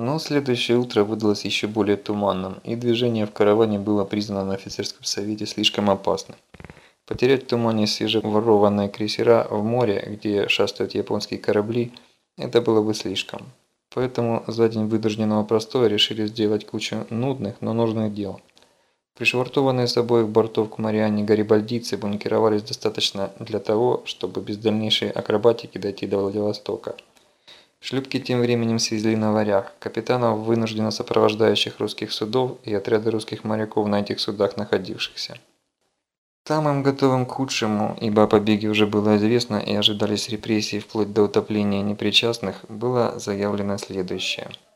Но следующее утро выдалось еще более туманным, и движение в караване было признано на офицерском совете слишком опасным. Потерять в тумане свежеворованные крейсера в море, где шастают японские корабли, это было бы слишком. Поэтому за день вынужденного простоя решили сделать кучу нудных, но нужных дел. Пришвартованные с обоих бортов к Марианне гарибальдийцы бункеровались достаточно для того, чтобы без дальнейшей акробатики дойти до Владивостока. Шлюпки тем временем свезли на варях, капитанов, вынужденно сопровождающих русских судов и отряды русских моряков на этих судах находившихся. Самым готовым к худшему, ибо о побеге уже было известно и ожидались репрессии вплоть до утопления непричастных, было заявлено следующее –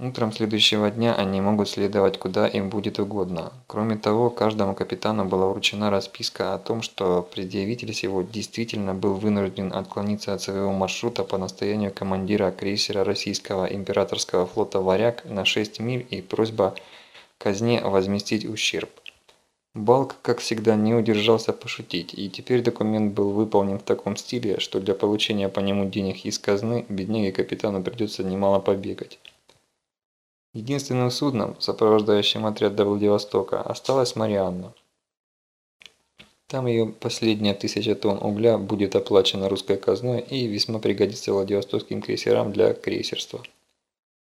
Утром следующего дня они могут следовать куда им будет угодно. Кроме того, каждому капитану была вручена расписка о том, что предъявитель сего действительно был вынужден отклониться от своего маршрута по настоянию командира крейсера российского императорского флота «Варяг» на 6 миль и просьба казне возместить ущерб. Балк, как всегда, не удержался пошутить, и теперь документ был выполнен в таком стиле, что для получения по нему денег из казны бедняге капитану придется немало побегать. Единственным судном, сопровождающим отряд до Владивостока, осталась Марианна. Там ее последняя тысяча тонн угля будет оплачена русской казной и весьма пригодится Владивостокским крейсерам для крейсерства.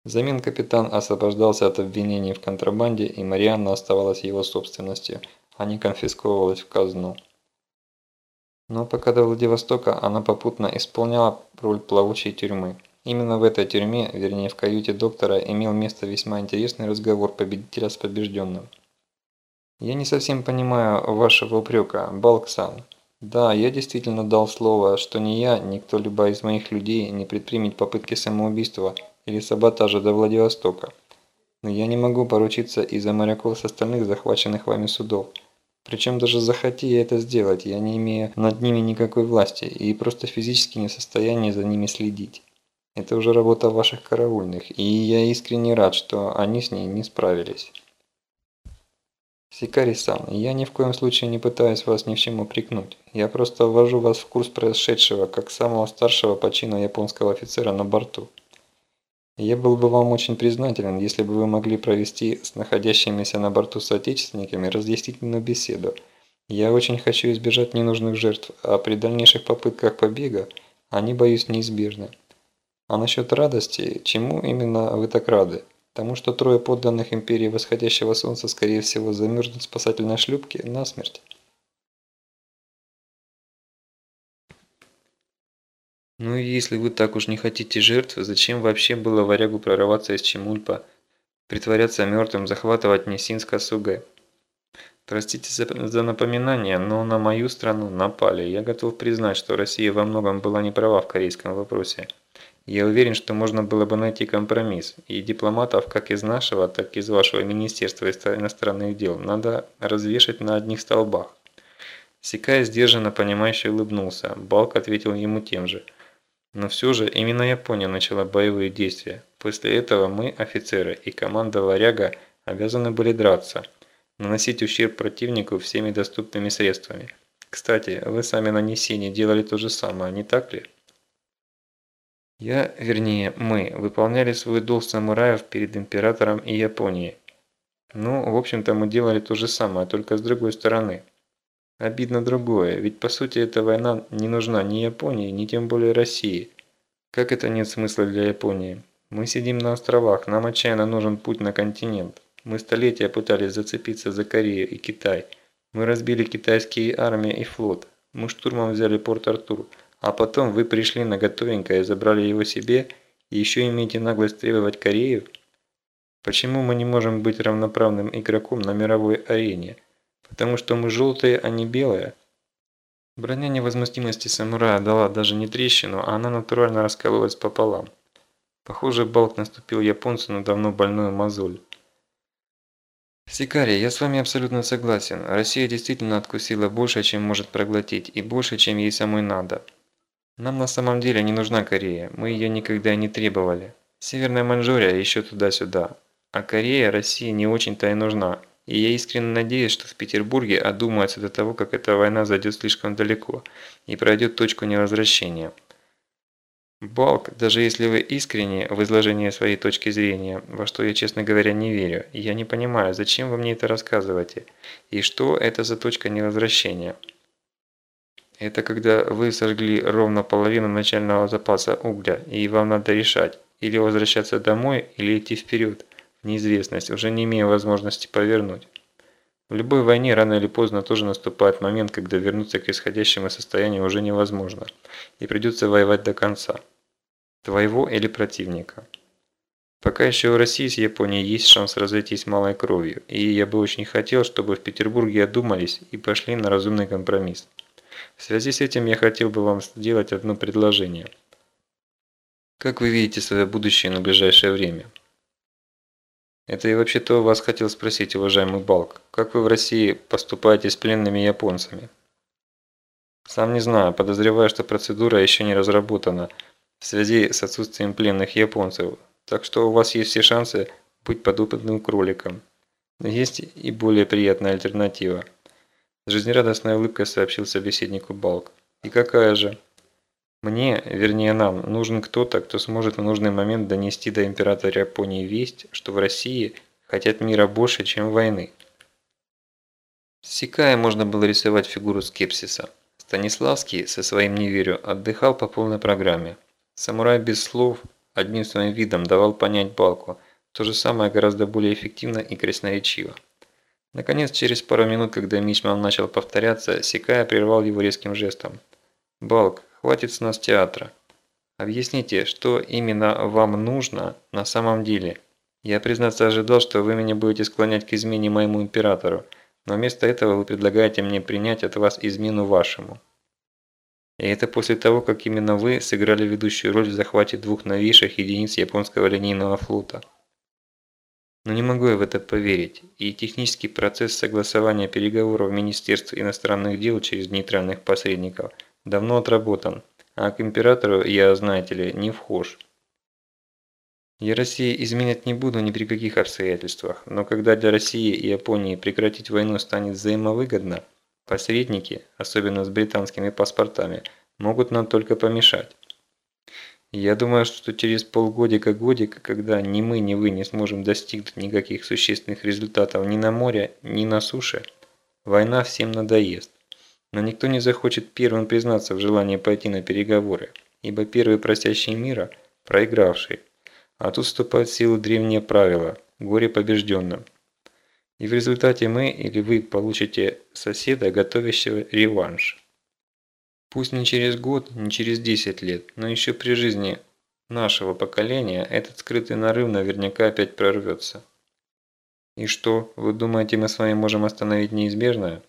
Взамен капитан освобождался от обвинений в контрабанде, и Марианна оставалась его собственностью, а не конфисковывалась в казну. Но пока до Владивостока она попутно исполняла роль плавучей тюрьмы. Именно в этой тюрьме, вернее в каюте доктора, имел место весьма интересный разговор победителя с побежденным. «Я не совсем понимаю вашего упрека, Балксан. Да, я действительно дал слово, что ни я, ни кто-либо из моих людей не предпримет попытки самоубийства или саботажа до Владивостока. Но я не могу поручиться из-за моряков с остальных захваченных вами судов. Причем даже захоти я это сделать, я не имею над ними никакой власти и просто физически не в состоянии за ними следить. Это уже работа ваших караульных, и я искренне рад, что они с ней не справились. Сикари-сан, я ни в коем случае не пытаюсь вас ни в чем упрекнуть. Я просто ввожу вас в курс происшедшего, как самого старшего по чину японского офицера на борту. Я был бы вам очень признателен, если бы вы могли провести с находящимися на борту соотечественниками разъяснительную беседу. Я очень хочу избежать ненужных жертв, а при дальнейших попытках побега они, боюсь, неизбежны. А насчет радости, чему именно вы так рады? Тому, что трое подданных империи восходящего солнца, скорее всего, замерзнут в спасательной шлюпке насмерть? Ну и если вы так уж не хотите жертв, зачем вообще было варягу прорываться из Чемульпа, притворяться мертвым, захватывать Несинск Сугэ? Простите за, за напоминание, но на мою страну напали. Я готов признать, что Россия во многом была не права в корейском вопросе. Я уверен, что можно было бы найти компромисс, и дипломатов как из нашего, так и из вашего Министерства иностранных дел надо развешать на одних столбах. Сикай сдержанно понимающе улыбнулся, Балк ответил ему тем же. Но все же именно Япония начала боевые действия. После этого мы, офицеры и команда «Варяга» обязаны были драться, наносить ущерб противнику всеми доступными средствами. Кстати, вы сами на Несине делали то же самое, не так ли? Я, вернее, мы, выполняли свой долг самураев перед императором и Японией. Ну, в общем-то, мы делали то же самое, только с другой стороны. Обидно другое, ведь по сути эта война не нужна ни Японии, ни тем более России. Как это нет смысла для Японии? Мы сидим на островах, нам отчаянно нужен путь на континент. Мы столетия пытались зацепиться за Корею и Китай. Мы разбили китайские армии и флот. Мы штурмом взяли Порт-Артур. А потом вы пришли на готовенькое забрали его себе, и еще имеете наглость требовать Корею? Почему мы не можем быть равноправным игроком на мировой арене? Потому что мы желтые, а не белые? Броня невозмутимости самурая дала даже не трещину, а она натурально раскололась пополам. Похоже, Балк наступил японцу на давно больную мозоль. Сикари, я с вами абсолютно согласен. Россия действительно откусила больше, чем может проглотить, и больше, чем ей самой надо. Нам на самом деле не нужна Корея, мы ее никогда не требовали. Северная Манчжурия еще туда-сюда. А Корея России не очень-то и нужна. И я искренне надеюсь, что в Петербурге одумаются до того, как эта война зайдет слишком далеко и пройдет точку невозвращения. Балк, даже если вы искренне в изложении своей точки зрения, во что я, честно говоря, не верю, я не понимаю, зачем вы мне это рассказываете, и что это за точка невозвращения. Это когда вы сожгли ровно половину начального запаса угля, и вам надо решать, или возвращаться домой, или идти вперед, в неизвестность, уже не имея возможности повернуть. В любой войне рано или поздно тоже наступает момент, когда вернуться к исходящему состоянию уже невозможно, и придется воевать до конца. Твоего или противника. Пока еще у России с Японией есть шанс разойтись малой кровью, и я бы очень хотел, чтобы в Петербурге одумались и пошли на разумный компромисс. В связи с этим я хотел бы вам сделать одно предложение. Как вы видите свое будущее на ближайшее время? Это я вообще-то вас хотел спросить, уважаемый Балк. Как вы в России поступаете с пленными японцами? Сам не знаю, подозреваю, что процедура еще не разработана в связи с отсутствием пленных японцев. Так что у вас есть все шансы быть подопытным кроликом. Но есть и более приятная альтернатива. С жизнерадостной улыбкой сообщил собеседнику Балк. И какая же? Мне, вернее нам, нужен кто-то, кто сможет в нужный момент донести до императора Японии весть, что в России хотят мира больше, чем войны. Сикая можно было рисовать фигуру скепсиса. Станиславский со своим «не верю» отдыхал по полной программе. Самурай без слов, одним своим видом давал понять Балку, то же самое гораздо более эффективно и красноречиво. Наконец, через пару минут, когда Мичман начал повторяться, Сикая прервал его резким жестом. «Балк, Хватит с нас театра. Объясните, что именно вам нужно на самом деле. Я, признаться, ожидал, что вы меня будете склонять к измене моему императору, но вместо этого вы предлагаете мне принять от вас измену вашему. И это после того, как именно вы сыграли ведущую роль в захвате двух новейших единиц японского линейного флота. Но не могу я в это поверить, и технический процесс согласования переговоров Министерства иностранных дел через нейтральных посредников – давно отработан, а к императору я, знаете ли, не вхож. Я России изменять не буду ни при каких обстоятельствах, но когда для России и Японии прекратить войну станет взаимовыгодно, посредники, особенно с британскими паспортами, могут нам только помешать. Я думаю, что через полгодика-годика, когда ни мы, ни вы не сможем достигнуть никаких существенных результатов ни на море, ни на суше, война всем надоест. Но никто не захочет первым признаться в желании пойти на переговоры, ибо первый просящий мира – проигравший. А тут вступают в силу древние правила – горе побежденным. И в результате мы или вы получите соседа, готовящего реванш. Пусть не через год, не через 10 лет, но еще при жизни нашего поколения этот скрытый нарыв наверняка опять прорвется. И что, вы думаете, мы с вами можем остановить неизбежное?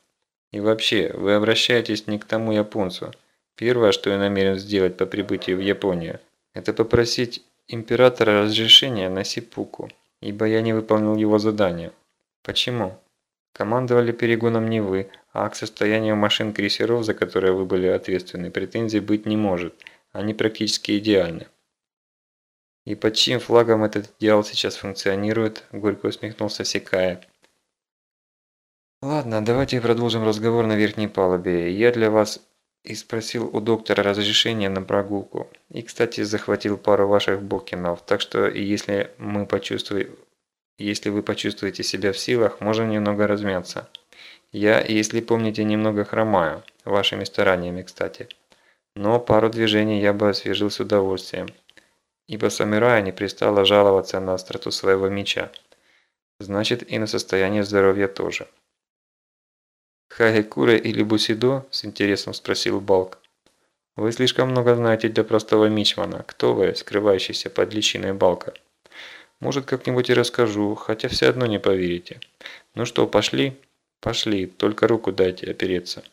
И вообще, вы обращаетесь не к тому японцу. Первое, что я намерен сделать по прибытии в Японию, это попросить императора разрешения на Сипуку, ибо я не выполнил его задание. Почему? Командовали перегоном не вы, а к состоянию машин крейсеров, за которые вы были ответственны, претензий быть не может. Они практически идеальны. И под чьим флагом этот идеал сейчас функционирует, горько усмехнулся Секая. Ладно, давайте продолжим разговор на верхней палубе. Я для вас и спросил у доктора разрешения на прогулку. И, кстати, захватил пару ваших бокинов, так что если мы почувствуем, если вы почувствуете себя в силах, можем немного размяться. Я, если помните, немного хромаю, вашими стараниями, кстати. Но пару движений я бы освежил с удовольствием, ибо самурая не пристало жаловаться на остроту своего меча. Значит, и на состояние здоровья тоже. «Хагекуре или Бусидо?» – с интересом спросил Балк. «Вы слишком много знаете для простого мичмана. Кто вы, скрывающийся под личиной Балка?» «Может, как-нибудь и расскажу, хотя все одно не поверите. Ну что, пошли?» «Пошли, только руку дайте опереться».